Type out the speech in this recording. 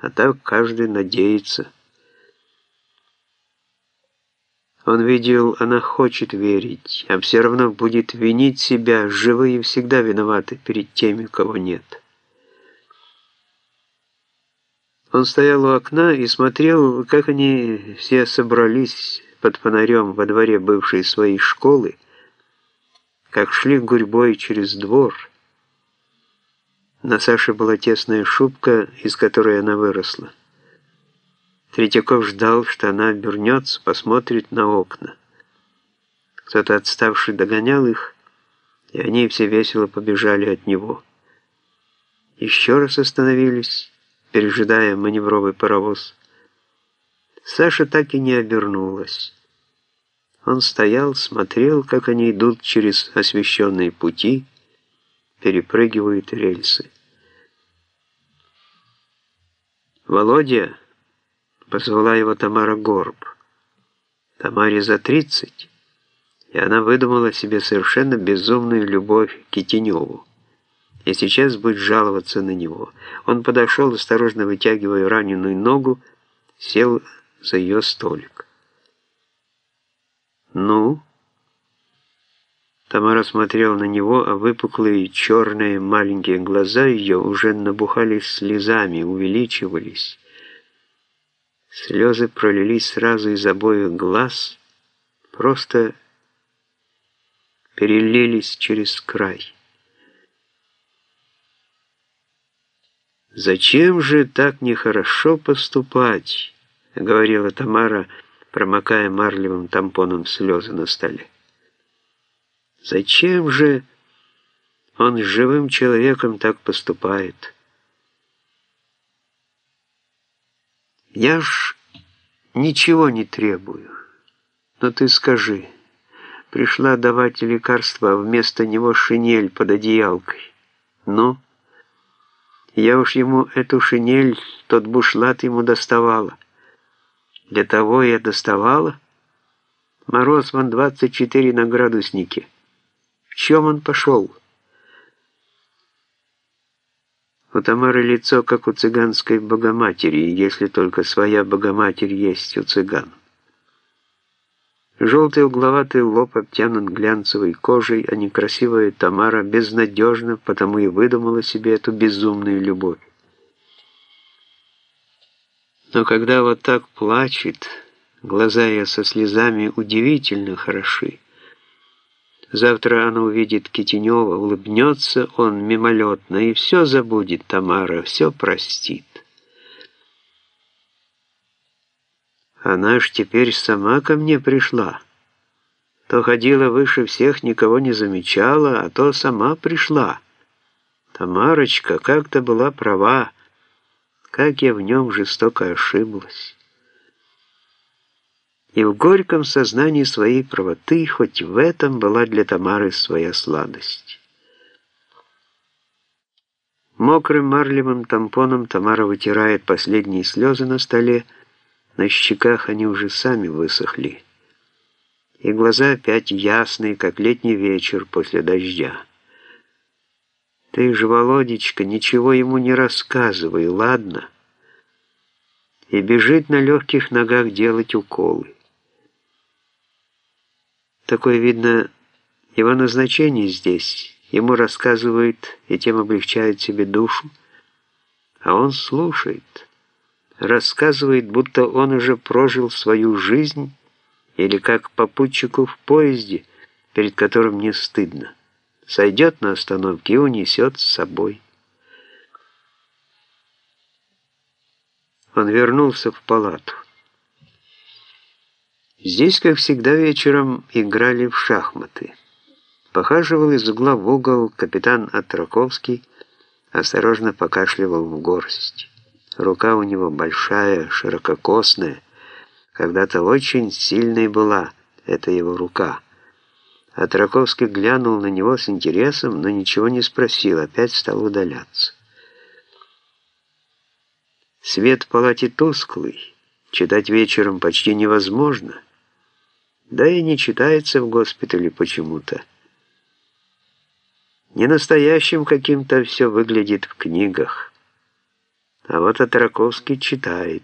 а так каждый надеется. Он видел, она хочет верить, а все равно будет винить себя, живые всегда виноваты перед теми, кого нет. Он стоял у окна и смотрел, как они все собрались под фонарем во дворе бывшей своей школы, как шли гурьбой через двор. На Саше была тесная шубка, из которой она выросла. Третьяков ждал, что она обернется, посмотрит на окна. Кто-то отставший догонял их, и они все весело побежали от него. Еще раз остановились, пережидая маневровый паровоз. Саша так и не обернулась. Он стоял, смотрел, как они идут через освещенные пути, перепрыгивают рельсы. «Володя!» — позвала его Тамара Горб. Тамаре за тридцать, и она выдумала себе совершенно безумную любовь к Китеневу. И сейчас будет жаловаться на него. Он подошел, осторожно вытягивая раненую ногу, сел за ее столик. «Ну?» Тамара смотрела на него, а выпуклые черные маленькие глаза ее уже набухались слезами, увеличивались. Слезы пролились сразу из обоих глаз, просто перелились через край. «Зачем же так нехорошо поступать?» — говорила Тамара, промокая марлевым тампоном слезы на столе. «Зачем же он с живым человеком так поступает?» «Я ж ничего не требую, но ты скажи, пришла давать лекарства, а вместо него шинель под одеялкой. Ну?» Я уж ему эту шинель, тот бушлат ему доставала. Для того я доставала. Мороз вон 24 на градуснике. Чем он пошел? У Тамары лицо, как у цыганской богоматери, если только своя богоматерь есть у цыган. Желтый угловатый лоб обтянут глянцевой кожей, а некрасивая Тамара безнадежна, потому и выдумала себе эту безумную любовь. Но когда вот так плачет, глаза ее со слезами удивительно хороши. Завтра она увидит Китенева, улыбнется он мимолетно, и все забудет Тамара, все простит. Она ж теперь сама ко мне пришла. То ходила выше всех, никого не замечала, а то сама пришла. Тамарочка как-то была права, как я в нем жестоко ошиблась. И в горьком сознании своей правоты, хоть в этом была для Тамары своя сладость. Мокрым марлевым тампоном Тамара вытирает последние слезы на столе, на щеках они уже сами высохли. И глаза опять ясные, как летний вечер после дождя. Ты же, Володечка, ничего ему не рассказывай, ладно? И бежит на легких ногах делать уколы. Такое, видно, его назначение здесь. Ему рассказывают и тем облегчают себе душу, а он слушает рассказывает, будто он уже прожил свою жизнь, или как попутчику в поезде, перед которым не стыдно. Сойдет на остановке и унесет с собой. Он вернулся в палату. Здесь, как всегда, вечером играли в шахматы. Похаживал из угла в угол капитан Отраковский, осторожно покашливал в горсть. Рука у него большая, ширококосная. Когда-то очень сильной была эта его рука. А Траковский глянул на него с интересом, но ничего не спросил, опять стал удаляться. Свет в палате тусклый, читать вечером почти невозможно. Да и не читается в госпитале почему-то. Не настоящим каким-то все выглядит в книгах. А вот Атраковский читает.